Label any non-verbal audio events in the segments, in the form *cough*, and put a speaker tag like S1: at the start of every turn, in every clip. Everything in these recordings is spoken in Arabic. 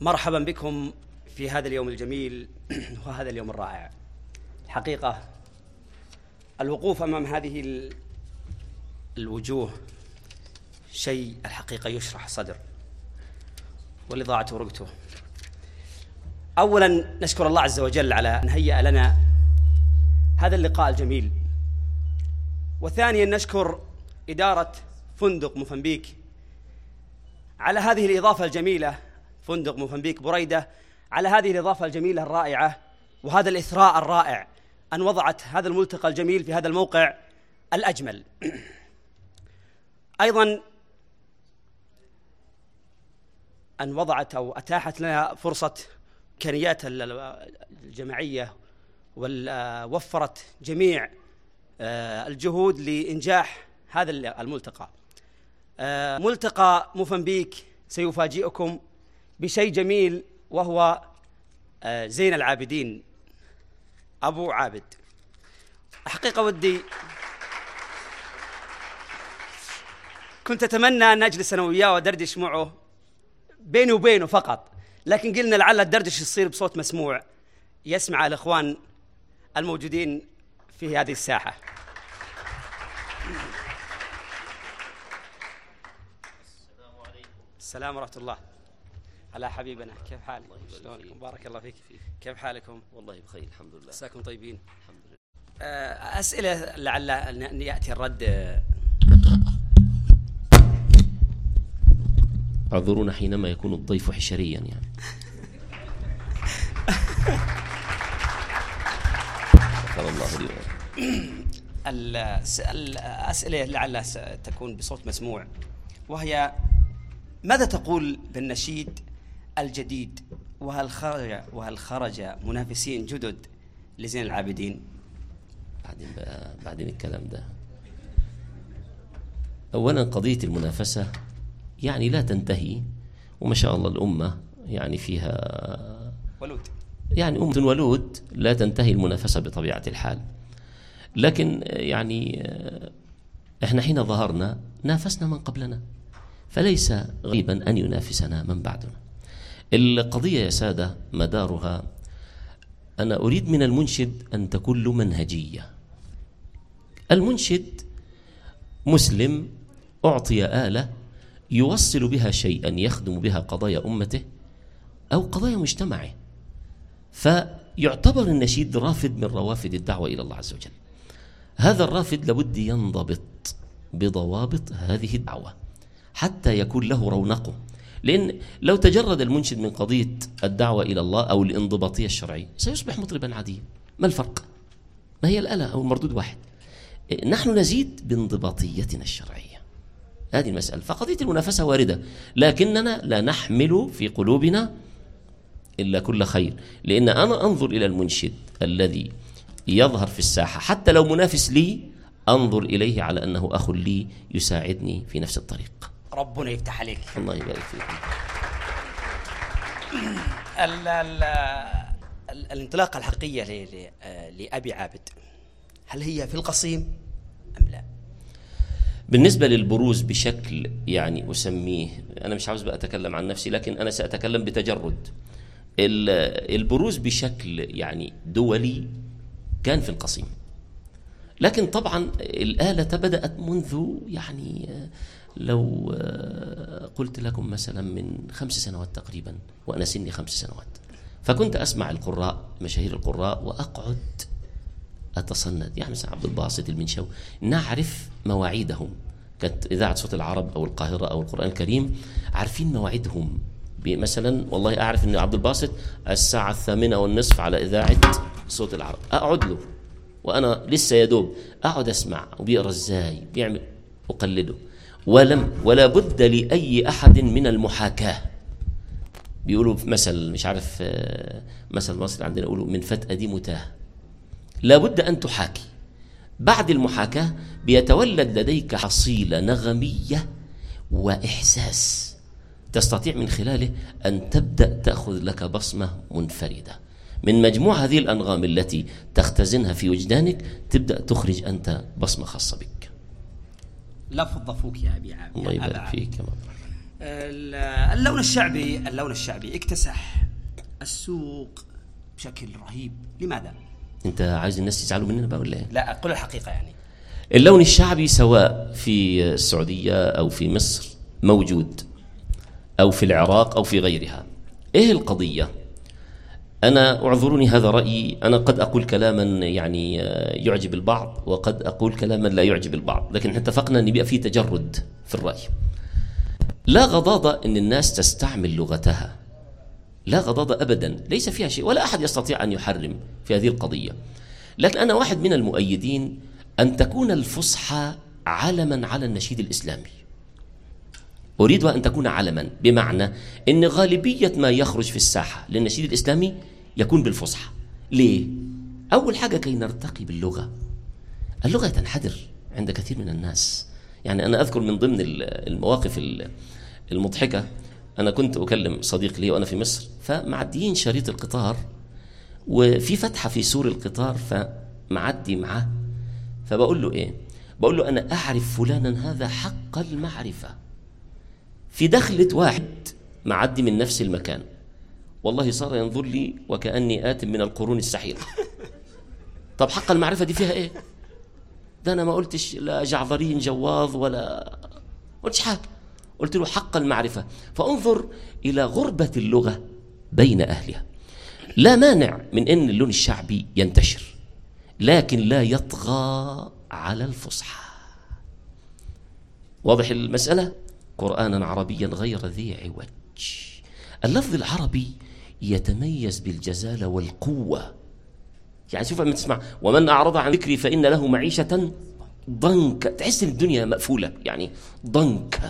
S1: مرحبا بكم في هذا اليوم الجميل *clears throat* وهذا اليوم الرائع. الحقيقة الوقوف أمام هذه الوجوه شيء الحقيقة يشرح الصدر ولضاعة ورقته أولا نشكر الله عز وجل على أن هيأ لنا هذا اللقاء الجميل. وثانيا نشكر إدارة فندق موفنبيك على هذه الإضافة الجميلة فندق موفنبيك بريدة على هذه الإضافة الجميلة الرائعة وهذا الإثراء الرائع أن وضعت هذا الملتقى الجميل في هذا الموقع الأجمل. أيضا أن وضعت أو أتاحت لنا فرصة إمكانيات الجماعية ووفرت جميع آه، الجهود لإنجاح هذا الملتقى. آه، ملتقى موفنبيك سيفاجئكم بشيء جميل وهو آه، زين العابدين أبو عابد. حقيقة ودي كنت أتمنى أن أجلس أنا وياه وأدردش معه بيني وبينه فقط. لكن قلنا لعل الدردش يصير بصوت مسموع. يسمع الإخوان الموجودين في هذه الساحة. السلام عليكم. السلام ورحمة الله. على حبيبنا كيف حالك؟ شلونكم بارك الله فيك. كيف حالكم؟
S2: والله بخير الحمد لله.
S1: مساكم طيبين. الحمد لله. آه، أسئلة لعل أن يأتي الرد.
S2: أعذرونا حينما يكون الضيف حشريا يعني. شكر الله لي
S1: الأسئلة لعل تكون بصوت مسموع. وهي ماذا تقول بالنشيد الجديد. وهل خرج وهل خرج منافسين جدد لزين العابدين؟
S2: بعدين بقى بعدين الكلام ده. أولا قضية المنافسة يعني لا تنتهي وما شاء الله الأمة يعني فيها
S1: ولود.
S2: يعني أمة ولود لا تنتهي المنافسة بطبيعة الحال. لكن يعني إحنا حين ظهرنا نافسنا من قبلنا فليس غريبا أن ينافسنا من بعدنا. القضية يا سادة مدارها أنا أريد من المنشد أن تكون له منهجية. المنشد مسلم أعطي آلة يوصل بها شيئا يخدم بها قضايا أمته أو قضايا مجتمعه. فيعتبر النشيد رافد من روافد الدعوة إلى الله عز وجل. هذا الرافد لابد ينضبط بضوابط هذه الدعوة حتى يكون له رونقه. لأن لو تجرد المنشد من قضية الدعوة إلى الله أو الانضباطية الشرعية سيصبح مطربا عاديا. ما الفرق؟ ما هي الآلة أو المردود واحد. نحن نزيد بانضباطيتنا الشرعية. هذه المسألة. فقضية المنافسة واردة لكننا لا نحمل في قلوبنا إلا كل خير. لأن أنا أنظر إلى المنشد الذي يظهر في الساحة. حتى لو منافس لي أنظر إليه على أنه أخ لي يساعدني في نفس الطريق.
S1: ربنا يفتح عليك.
S2: الله يبارك فيك. *clears throat*
S1: ال ال الانطلاقة الحقيقية لأبي عابد هل هي في القصيم أم لا؟
S2: بالنسبة للبروز بشكل يعني أسميه أنا مش عاوز بقى أتكلم عن نفسي لكن أنا سأتكلم بتجرد. البروز بشكل يعني دولي كان في القصيم. لكن طبعا الآلة بدأت منذ يعني لو قلت لكم مثلا من خمس سنوات تقريبا وأنا سني خمس سنوات. فكنت أسمع القراء مشاهير القراء وأقعد أتصند. يعني مثلا عبد الباسط المنشاوي. نعرف مواعيدهم. كانت إذاعة صوت العرب أو القاهرة أو القرآن الكريم عارفين مواعيدهم. مثلا والله أعرف أن عبد الباسط الساعة الثامنة والنصف على إذاعة صوت العرب. أقعد له. وأنا لسه يدوب أقعد أسمع. وبيقرأ إزاي؟ بيعمل أقلده. ولم ولا بد لأي أحد من المحاكاة. بيقولوا مثل مش عارف آه، مثل مصر عندنا يقولوا من فتأة دي متاه لابد أن تحاكي. بعد المحاكاة بيتولد لديك حصيلة نغمية وإحساس. تستطيع من خلاله أن تبدأ تأخذ لك بصمة منفردة. من مجموع هذه الأنغام التي تختزنها في وجدانك تبدأ تخرج أنت بصمة خاصة بك.
S1: لفظ فوك يا أبي عابد
S2: الله يبارك فيك
S1: اللون الشعبي اللون الشعبي اكتسح السوق بشكل رهيب لماذا؟
S2: أنت عايز الناس يزعلوا مننا بقى ولا إيه؟
S1: لا قل الحقيقة يعني
S2: اللون الشعبي سواء في السعودية أو في مصر موجود أو في العراق أو في غيرها إيه القضية؟ أنا أعذروني هذا رأيي. أنا قد أقول كلاما يعني يعجب البعض وقد أقول كلاما لا يعجب البعض. لكن إحنا اتفقنا أن يبقى في تجرد في الرأي. لا غضاضة أن الناس تستعمل لغتها. لا غضاضة أبدا. ليس فيها شيء. ولا أحد يستطيع أن يحرم في هذه القضية. لكن أنا واحد من المؤيدين أن تكون الفصحى علما على النشيد الإسلامي. أريد أن تكون علما بمعنى أن غالبية ما يخرج في الساحة للنشيد الإسلامي يكون بالفصحى. ليه؟ أول حاجة كي نرتقي باللغة. اللغة تنحدر عند كثير من الناس. يعني أنا أذكر من ضمن المواقف المضحكة أنا كنت أكلم صديق لي وأنا في مصر فمعديين شريط القطار وفي فتحة في سور القطار فمعدي معاه. فبقول له إيه؟ بقول له أنا أعرف فلانا هذا حق المعرفة. في دخلة واحد معدي من نفس المكان. والله صار ينظر لي وكأني آت من القرون السحيرة طب حق المعرفة دي فيها إيه؟ ده أنا ما قلتش لا جعفري جواظ ولا قلتش حاجة. قلت له حق المعرفة. فانظر إلى غربة اللغة بين أهلها. لا مانع من أن اللون الشعبي ينتشر لكن لا يطغى على الفصحى. واضح المسألة؟ قرآنا عربيا غير ذي عوج. اللفظ العربي يتميز بالجزالة والقوة. يعني شوف لما تسمع ومن أعرض عن ذكري فإن له معيشة ضنك تحس الدنيا مقفولة يعني ضنك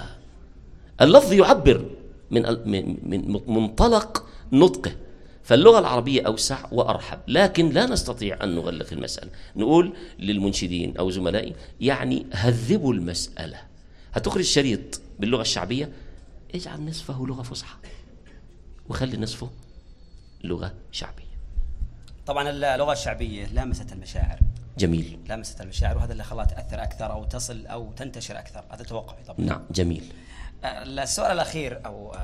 S2: اللفظ يعبر من من منطلق نطقه. فاللغة العربية أوسع وأرحب لكن لا نستطيع أن نغلق المسألة. نقول للمنشدين أو زملائي يعني هذبوا المسألة. هتخرج شريط باللغة الشعبية اجعل نصفه لغة فصحى. وخلي نصفه لغة شعبية.
S1: طبعا اللغة الشعبية لامست المشاعر.
S2: جميل.
S1: لامست المشاعر وهذا اللي خلاها تأثر أكثر أو تصل أو تنتشر أكثر. هذا توقعي طبعا.
S2: نعم جميل.
S1: السؤال الأخير أو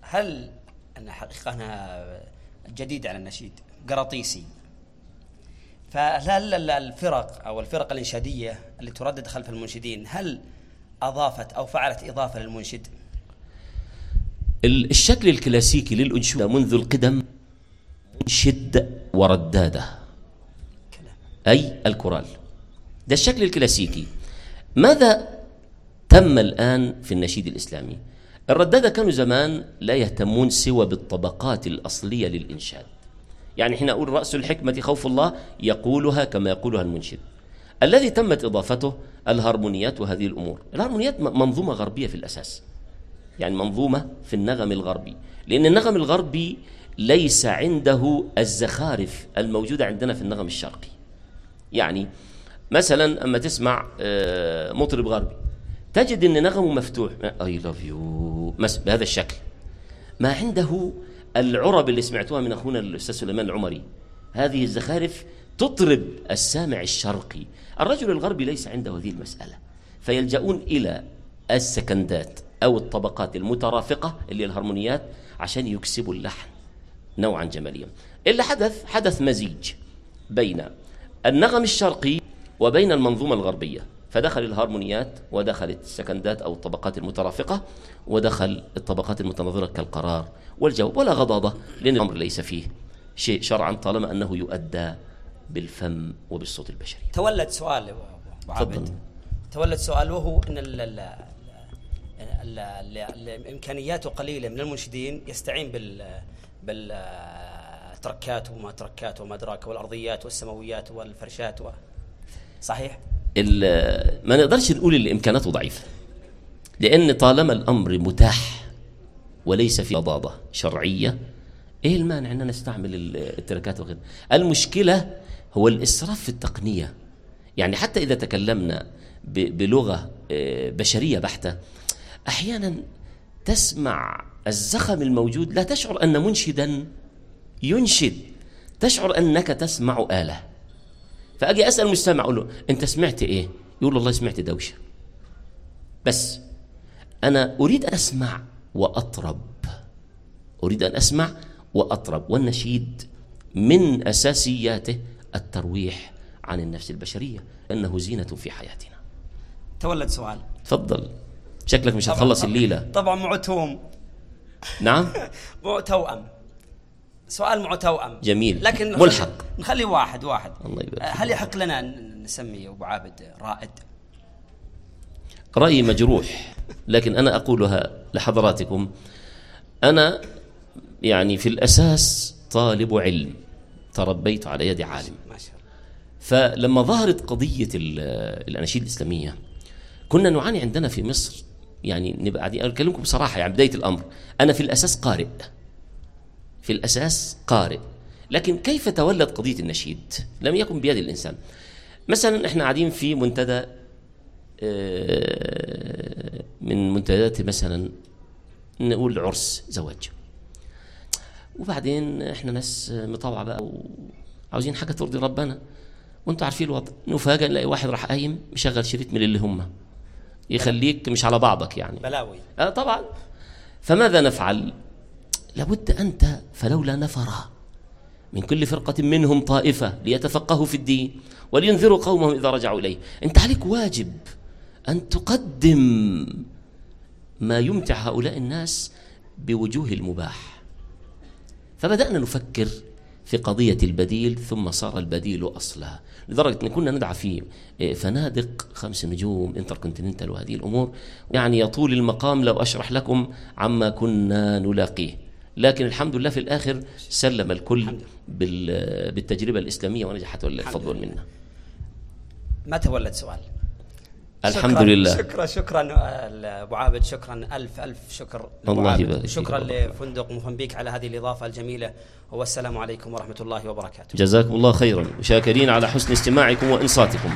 S1: هل أن حقيقة أنا جديد على النشيد؟ قراطيسي. فهل الفرق أو الفرق الإنشادية اللي تردد خلف المنشدين هل أضافت أو فعلت إضافة للمنشد؟
S2: الشكل الكلاسيكي للأنشودة منذ القدم منشد وردادة. أي الكورال. ده الشكل الكلاسيكي. ماذا تم الآن في النشيد الإسلامي؟ الردادة كانوا زمان لا يهتمون سوى بالطبقات الأصلية للإنشاد. يعني حين أقول رأس الحكمة خوف الله يقولها كما يقولها المنشد. الذي تمت إضافته الهرمونيات وهذه الأمور. الهرمونيات منظومة غربية في الأساس. يعني منظومة في النغم الغربي. لأن النغم الغربي ليس عنده الزخارف الموجودة عندنا في النغم الشرقي. يعني مثلا أما تسمع آه، مطرب غربي تجد أن نغمه مفتوح. I love you بهذا الشكل. ما عنده العرب اللي سمعتوها من أخونا الأستاذ سليمان العمري. هذه الزخارف تطرب السامع الشرقي. الرجل الغربي ليس عنده هذه المسألة. فيلجؤون إلى السكندات. أو الطبقات المترافقة اللي الهرمونيات عشان يكسبوا اللحن نوعا جماليا. اللي حدث حدث مزيج بين النغم الشرقي وبين المنظومة الغربية. فدخل الهارمونيات ودخلت السكندات أو الطبقات المترافقة ودخل الطبقات المتناظرة كالقرار والجواب. ولا غضاضة لأن الأمر ليس فيه شيء شرعا طالما أنه يؤدى بالفم وبالصوت البشري.
S1: تولد سؤال عابد تولد سؤال وهو أن الامكانيات قليلة من المنشدين يستعين بال بالتركات وما تركات وما أدراك والأرضيات والسماويات والفرشات و... صحيح؟
S2: ما نقدرش نقول اللي إمكاناته ضعيفه لأن طالما الأمر متاح وليس في ضاضه شرعية إيه المانع إن نستعمل التركات وغيرها المشكلة هو الإسراف في التقنية يعني حتى إذا تكلمنا بلغة آه، بشرية بحتة أحيانا تسمع الزخم الموجود لا تشعر أن منشدا ينشد. تشعر أنك تسمع آلة. فأجي أسأل المستمع أقول له أنت سمعت إيه؟ يقول والله سمعت دوشة. بس أنا أريد أن أسمع وأطرب. أريد أن أسمع وأطرب. والنشيد من أساسياته الترويح عن النفس البشرية أنه زينة في حياتنا.
S1: تولد سؤال.
S2: تفضل. شكلك مش هتخلص الليلة.
S1: طبعا معه توم
S2: نعم؟ *laughs*
S1: معه توأم سؤال معه توأم
S2: جميل.
S1: لكن
S2: ملحق.
S1: نخلي واحد واحد.
S2: الله يبارك
S1: هل يحق لنا أن نسمي أبو عابد رائد؟
S2: رأيي مجروح لكن أنا أقولها لحضراتكم. أنا يعني في الأساس طالب علم. تربيت على يد عالم.
S1: ما شاء الله.
S2: فلما ظهرت قضية ال- الأناشيد الإسلامية كنا نعاني عندنا في مصر يعني نبقى قاعدين. أكلمكم بصراحة يعني بداية الأمر. أنا في الأساس قارئ. في الأساس قارئ. لكن كيف تولد قضية النشيد؟ لم يكن بيد الإنسان. مثلا إحنا قاعدين في منتدى آه، من منتديات مثلا نقول عرس زواج. وبعدين إحنا ناس مطوعه بقى وعاوزين حاجة ترضي ربنا. وأنتوا عارفين الوضع. نفاجئ نلاقي واحد راح قايم مشغل شريط من اللي هم. يخليك مش على بعضك يعني.
S1: بلاوي.
S2: آه طبعا. فماذا نفعل؟ لابد أنت فلولا نفر من كل فرقة منهم طائفة ليتفقهوا في الدين ولينذروا قومهم إذا رجعوا إليه. أنت عليك واجب أن تقدم ما يمتع هؤلاء الناس بوجوه المباح. فبدأنا نفكر في قضية البديل ثم صار البديل أصلا. لدرجة أن كنا ندعى في فنادق خمس نجوم انتركونتيننتال وهذه الأمور. يعني يطول المقام لو أشرح لكم عما كنا نلاقيه. لكن الحمد لله في الآخر سلم الكل بال- بالتجربة الإسلامية ونجحت ولله الفضل منا.
S1: ما تولد سؤال؟
S2: الحمد
S1: شكراً.
S2: لله
S1: شكرا شكرا أبو عابد. شكرا ألف ألف شكر
S2: الله. يبارك.
S1: شكرا لفندق موزمبيق على هذه الإضافة الجميلة. والسلام عليكم ورحمة الله وبركاته.
S2: جزاكم الله خيرا. وشاكرين على حسن استماعكم وإنصاتكم.